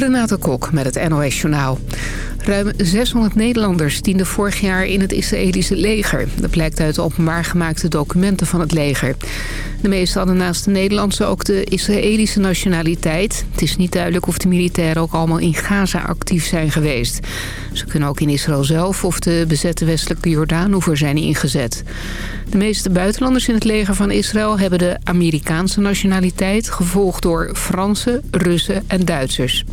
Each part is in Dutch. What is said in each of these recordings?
Renate Kok met het NOS Journaal. Ruim 600 Nederlanders dienden vorig jaar in het Israëlische leger. Dat blijkt uit openbaar gemaakte documenten van het leger. De meesten hadden naast de Nederlandse ook de Israëlische nationaliteit. Het is niet duidelijk of de militairen ook allemaal in Gaza actief zijn geweest. Ze kunnen ook in Israël zelf of de bezette westelijke Jordaanoever zijn ingezet. De meeste buitenlanders in het leger van Israël hebben de Amerikaanse nationaliteit... gevolgd door Fransen, Russen en Duitsers.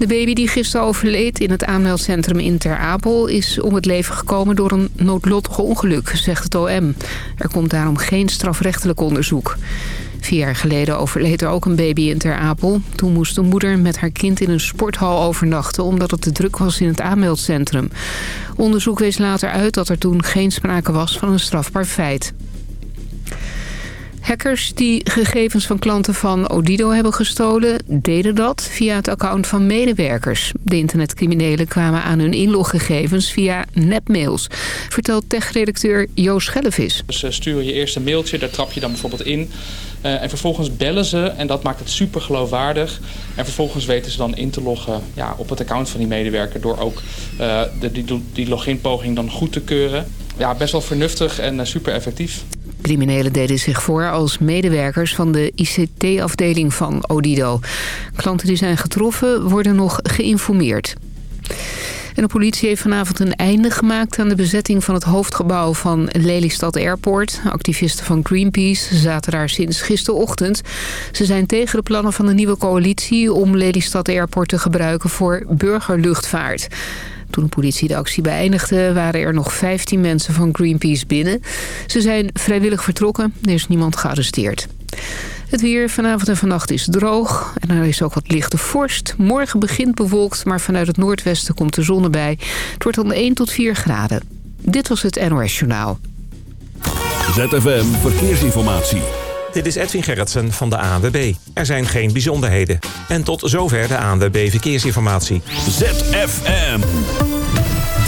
De baby die gisteren overleed in het aanmeldcentrum in Ter Apel... is om het leven gekomen door een noodlottig ongeluk, zegt het OM. Er komt daarom geen strafrechtelijk onderzoek. Vier jaar geleden overleed er ook een baby in Ter Apel. Toen moest de moeder met haar kind in een sporthal overnachten... omdat het te druk was in het aanmeldcentrum. Onderzoek wees later uit dat er toen geen sprake was van een strafbaar feit. Hackers die gegevens van klanten van Odido hebben gestolen... deden dat via het account van medewerkers. De internetcriminelen kwamen aan hun inloggegevens via nepmails... vertelt tech-redacteur Joost Schellevis. Dus uh, sturen je eerst een mailtje, daar trap je dan bijvoorbeeld in... Uh, en vervolgens bellen ze en dat maakt het super geloofwaardig. En vervolgens weten ze dan in te loggen ja, op het account van die medewerker... door ook uh, de, die, die loginpoging dan goed te keuren. Ja, best wel vernuftig en super effectief. Criminelen deden zich voor als medewerkers van de ICT-afdeling van Odido. Klanten die zijn getroffen worden nog geïnformeerd. En de politie heeft vanavond een einde gemaakt aan de bezetting van het hoofdgebouw van Lelystad Airport. Activisten van Greenpeace zaten daar sinds gisterochtend. Ze zijn tegen de plannen van de nieuwe coalitie om Lelystad Airport te gebruiken voor burgerluchtvaart. Toen de politie de actie beëindigde waren er nog 15 mensen van Greenpeace binnen. Ze zijn vrijwillig vertrokken. Er is niemand gearresteerd. Het weer vanavond en vannacht is droog en er is ook wat lichte vorst. Morgen begint bewolkt, maar vanuit het noordwesten komt de zon erbij. Het wordt dan 1 tot 4 graden. Dit was het NOS Journaal. ZFM Verkeersinformatie. Dit is Edwin Gerritsen van de ANWB. Er zijn geen bijzonderheden. En tot zover de ANWB Verkeersinformatie. ZFM.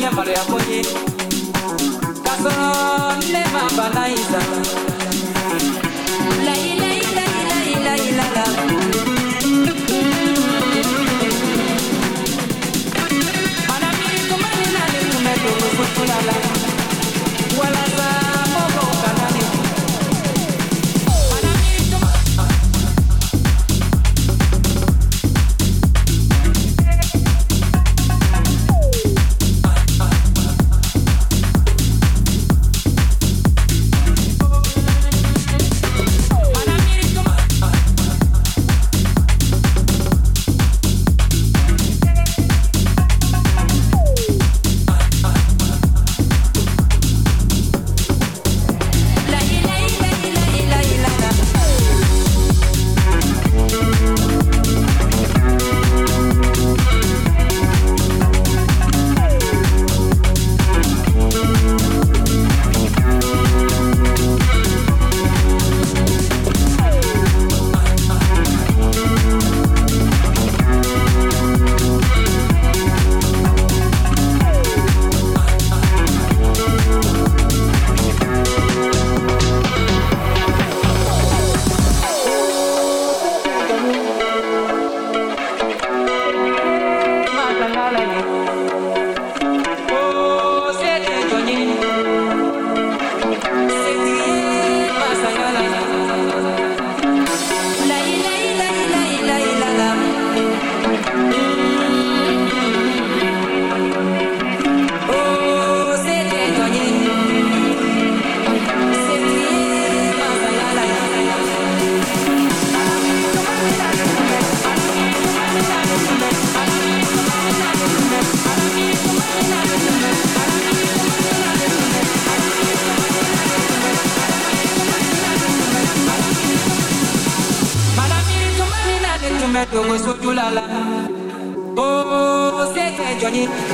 nyamalo ya konye. Kasolo ndema banaiza lailailailailailailala Thank you.